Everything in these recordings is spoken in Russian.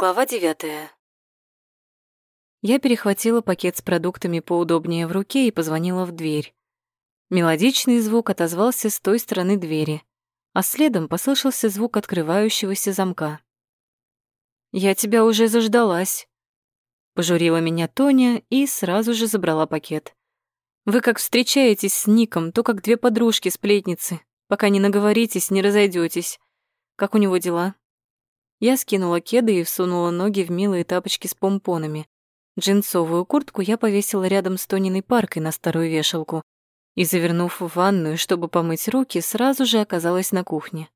Глава девятая. Я перехватила пакет с продуктами поудобнее в руке и позвонила в дверь. Мелодичный звук отозвался с той стороны двери, а следом послышался звук открывающегося замка. «Я тебя уже заждалась», — пожурила меня Тоня и сразу же забрала пакет. «Вы как встречаетесь с Ником, то как две подружки-сплетницы, пока не наговоритесь, не разойдетесь. Как у него дела?» Я скинула кеды и всунула ноги в милые тапочки с помпонами. Джинсовую куртку я повесила рядом с Тониной паркой на старую вешалку и, завернув в ванную, чтобы помыть руки, сразу же оказалась на кухне.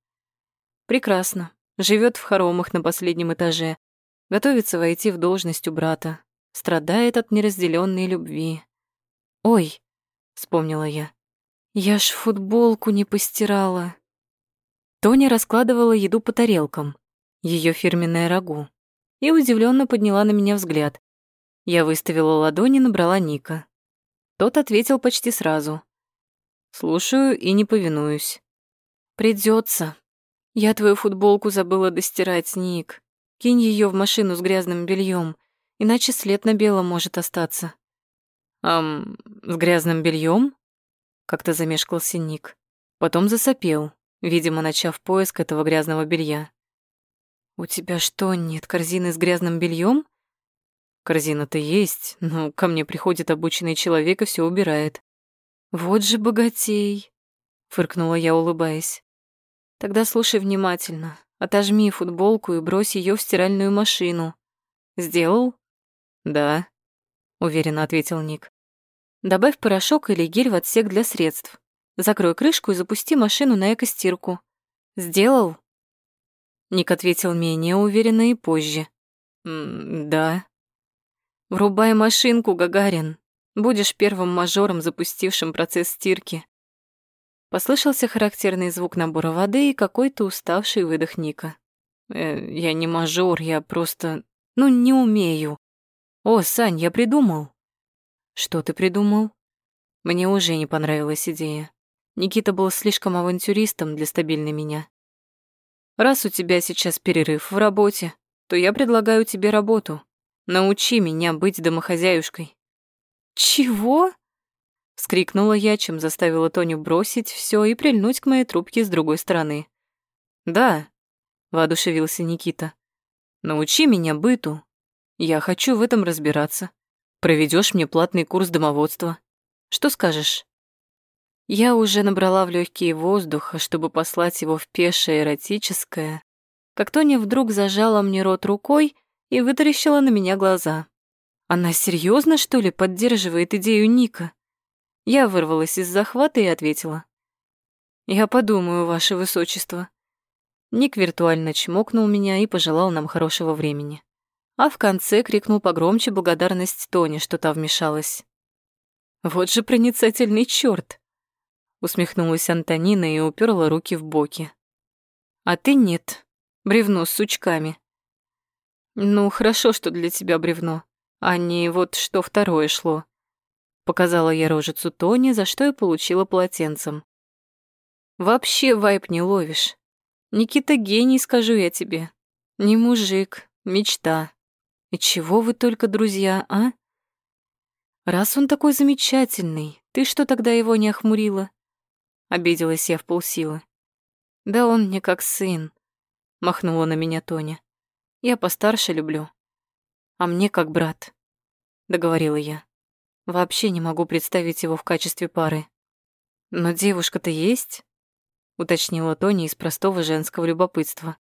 Прекрасно. Живет в хоромах на последнем этаже. Готовится войти в должность у брата. Страдает от неразделенной любви. «Ой», — вспомнила я, — «я ж футболку не постирала». Тоня раскладывала еду по тарелкам, ее фирменное рагу, и удивленно подняла на меня взгляд. Я выставила ладони, набрала Ника. Тот ответил почти сразу. «Слушаю и не повинуюсь». Придется. Я твою футболку забыла достирать, Ник. Кинь ее в машину с грязным бельем, иначе след на белом может остаться». «Ам, с грязным бельем? как-то замешкался Ник. Потом засопел, видимо, начав поиск этого грязного белья. «У тебя что, нет корзины с грязным бельем? Корзина-то есть, но ко мне приходит обученный человек и все убирает. Вот же богатей, фыркнула я, улыбаясь. Тогда слушай внимательно. Отожми футболку и брось ее в стиральную машину. Сделал? Да, уверенно ответил Ник. Добавь порошок или гель в отсек для средств. Закрой крышку и запусти машину на экостирку. Сделал? Ник ответил менее уверенно и позже. «Да». «Врубай машинку, Гагарин. Будешь первым мажором, запустившим процесс стирки». Послышался характерный звук набора воды и какой-то уставший выдох Ника. Э, «Я не мажор, я просто... Ну, не умею. О, Сань, я придумал». «Что ты придумал?» Мне уже не понравилась идея. Никита был слишком авантюристом для стабильной меня. Раз у тебя сейчас перерыв в работе, то я предлагаю тебе работу. Научи меня быть домохозяюшкой». «Чего?» — вскрикнула я, чем заставила Тоню бросить все и прильнуть к моей трубке с другой стороны. «Да», — воодушевился Никита. «Научи меня быту. Я хочу в этом разбираться. Проведешь мне платный курс домоводства. Что скажешь?» Я уже набрала в легкие воздуха, чтобы послать его в пешее эротическое, как Тоня вдруг зажала мне рот рукой и вытаращила на меня глаза. Она серьезно, что ли, поддерживает идею Ника? Я вырвалась из захвата и ответила. «Я подумаю, ваше высочество». Ник виртуально чмокнул меня и пожелал нам хорошего времени. А в конце крикнул погромче благодарность Тони, что та вмешалась. «Вот же проницательный чёрт!» Усмехнулась Антонина и уперла руки в боки. А ты нет. Бревно с сучками. Ну, хорошо, что для тебя бревно, а не вот что второе шло. Показала я рожицу Тони, за что и получила полотенцем. Вообще вайп не ловишь. Никита гений, скажу я тебе. Не мужик, мечта. И чего вы только друзья, а? Раз он такой замечательный, ты что тогда его не охмурила? Обиделась я в полсилы. «Да он мне как сын», — махнула на меня Тоня. «Я постарше люблю. А мне как брат», — договорила я. «Вообще не могу представить его в качестве пары». «Но девушка-то есть?» — уточнила Тоня из простого женского любопытства.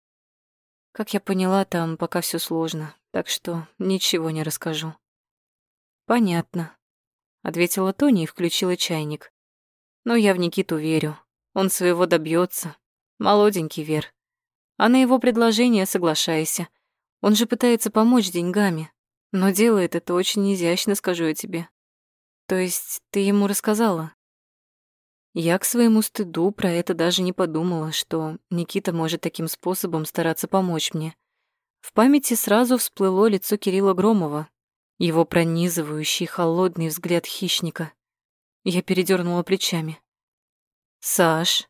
«Как я поняла, там пока все сложно, так что ничего не расскажу». «Понятно», — ответила Тоня и включила чайник. Но я в Никиту верю. Он своего добьется. Молоденький Вер. А на его предложение соглашайся. Он же пытается помочь деньгами. Но делает это очень изящно, скажу я тебе. То есть ты ему рассказала? Я к своему стыду про это даже не подумала, что Никита может таким способом стараться помочь мне. В памяти сразу всплыло лицо Кирилла Громова, его пронизывающий холодный взгляд хищника. Я передернула плечами. «Саш,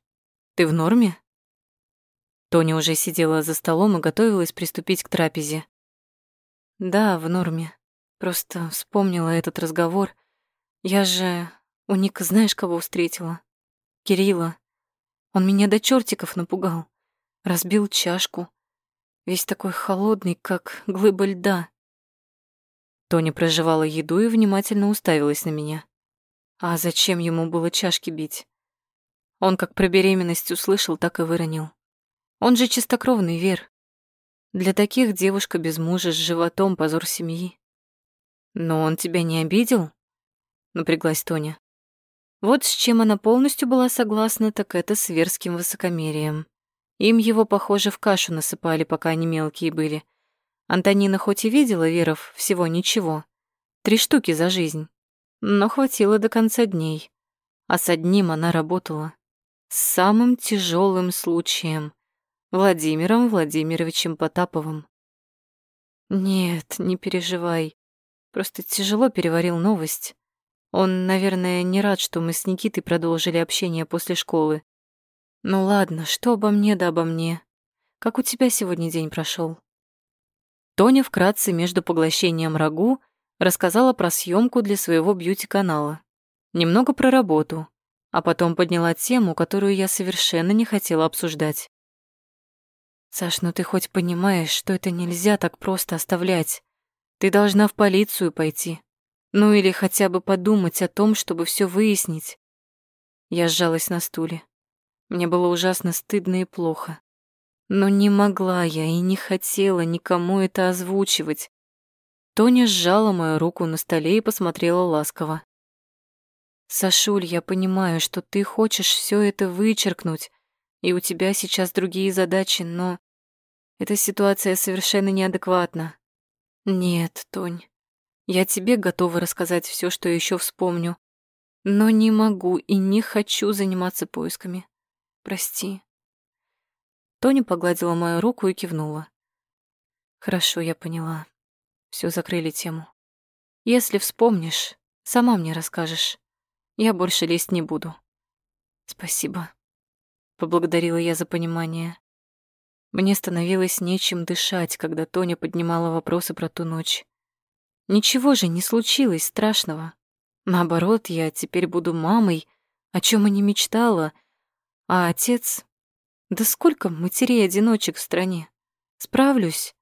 ты в норме?» Тоня уже сидела за столом и готовилась приступить к трапезе. Да, в норме. Просто вспомнила этот разговор. Я же у Ника знаешь, кого встретила? Кирилла. Он меня до чертиков напугал. Разбил чашку. Весь такой холодный, как глыба льда. Тоня проживала еду и внимательно уставилась на меня. А зачем ему было чашки бить? Он как про беременность услышал, так и выронил. Он же чистокровный Вер. Для таких девушка без мужа с животом позор семьи. Но он тебя не обидел? Напряглась Тоня. Вот с чем она полностью была согласна, так это с верским высокомерием. Им его, похоже, в кашу насыпали, пока они мелкие были. Антонина хоть и видела Веров всего ничего. Три штуки за жизнь. Но хватило до конца дней. А с одним она работала. С самым тяжелым случаем. Владимиром Владимировичем Потаповым. Нет, не переживай. Просто тяжело переварил новость. Он, наверное, не рад, что мы с Никитой продолжили общение после школы. Ну ладно, что обо мне да обо мне. Как у тебя сегодня день прошел? Тоня вкратце между поглощением рагу рассказала про съемку для своего бьюти-канала. Немного про работу, а потом подняла тему, которую я совершенно не хотела обсуждать. «Саш, ну ты хоть понимаешь, что это нельзя так просто оставлять? Ты должна в полицию пойти. Ну или хотя бы подумать о том, чтобы все выяснить». Я сжалась на стуле. Мне было ужасно стыдно и плохо. Но не могла я и не хотела никому это озвучивать. Тоня сжала мою руку на столе и посмотрела ласково. «Сашуль, я понимаю, что ты хочешь все это вычеркнуть, и у тебя сейчас другие задачи, но эта ситуация совершенно неадекватна. Нет, Тонь, я тебе готова рассказать все, что еще вспомню, но не могу и не хочу заниматься поисками. Прости. Тоня погладила мою руку и кивнула. Хорошо, я поняла. Все закрыли тему. Если вспомнишь, сама мне расскажешь. Я больше лезть не буду. Спасибо. Поблагодарила я за понимание. Мне становилось нечем дышать, когда Тоня поднимала вопросы про ту ночь. Ничего же не случилось страшного. Наоборот, я теперь буду мамой, о чем и не мечтала, а отец... Да сколько матерей-одиночек в стране? Справлюсь.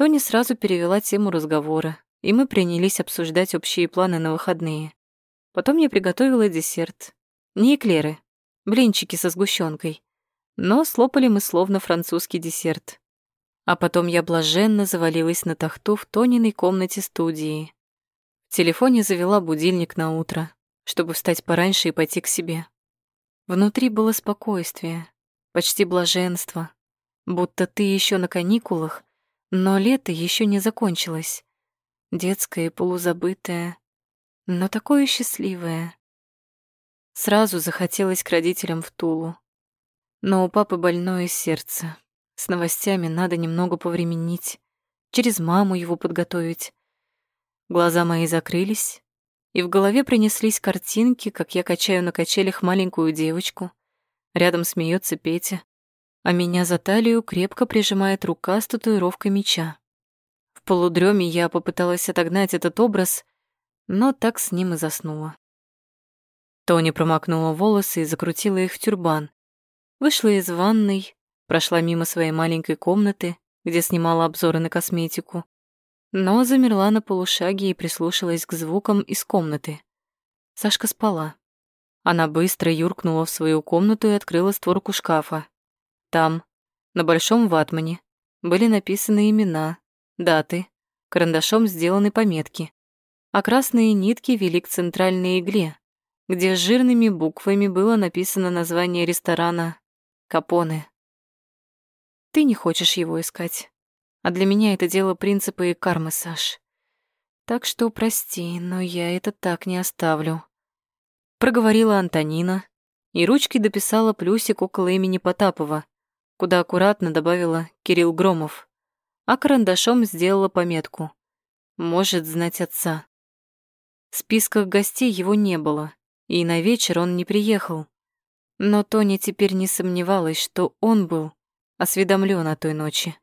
Тони сразу перевела тему разговора, и мы принялись обсуждать общие планы на выходные. Потом я приготовила десерт. Не эклеры, блинчики со сгущенкой. Но слопали мы словно французский десерт. А потом я блаженно завалилась на тахту в Тониной комнате студии. В телефоне завела будильник на утро, чтобы встать пораньше и пойти к себе. Внутри было спокойствие, почти блаженство, будто ты еще на каникулах, но лето еще не закончилось. Детское и полузабытое, но такое счастливое. Сразу захотелось к родителям в Тулу. Но у папы больное сердце. С новостями надо немного повременить, через маму его подготовить. Глаза мои закрылись, и в голове принеслись картинки, как я качаю на качелях маленькую девочку. Рядом смеется Петя, а меня за талию крепко прижимает рука с татуировкой меча. В полудреме я попыталась отогнать этот образ, но так с ним и заснула. Тони промокнула волосы и закрутила их в тюрбан. Вышла из ванной, прошла мимо своей маленькой комнаты, где снимала обзоры на косметику, но замерла на полушаге и прислушалась к звукам из комнаты. Сашка спала. Она быстро юркнула в свою комнату и открыла створку шкафа. Там, на большом ватмане, были написаны имена, даты, карандашом сделаны пометки, а красные нитки вели к центральной игле, где жирными буквами было написано название ресторана «Капоне». Ты не хочешь его искать. А для меня это дело принципа и кармы, Саш. Так что прости, но я это так не оставлю. Проговорила Антонина и ручкой дописала плюсик около имени Потапова, куда аккуратно добавила Кирилл Громов, а карандашом сделала пометку «Может знать отца». В списках гостей его не было, и на вечер он не приехал. Но Тоня теперь не сомневалась, что он был осведомлен о той ночи.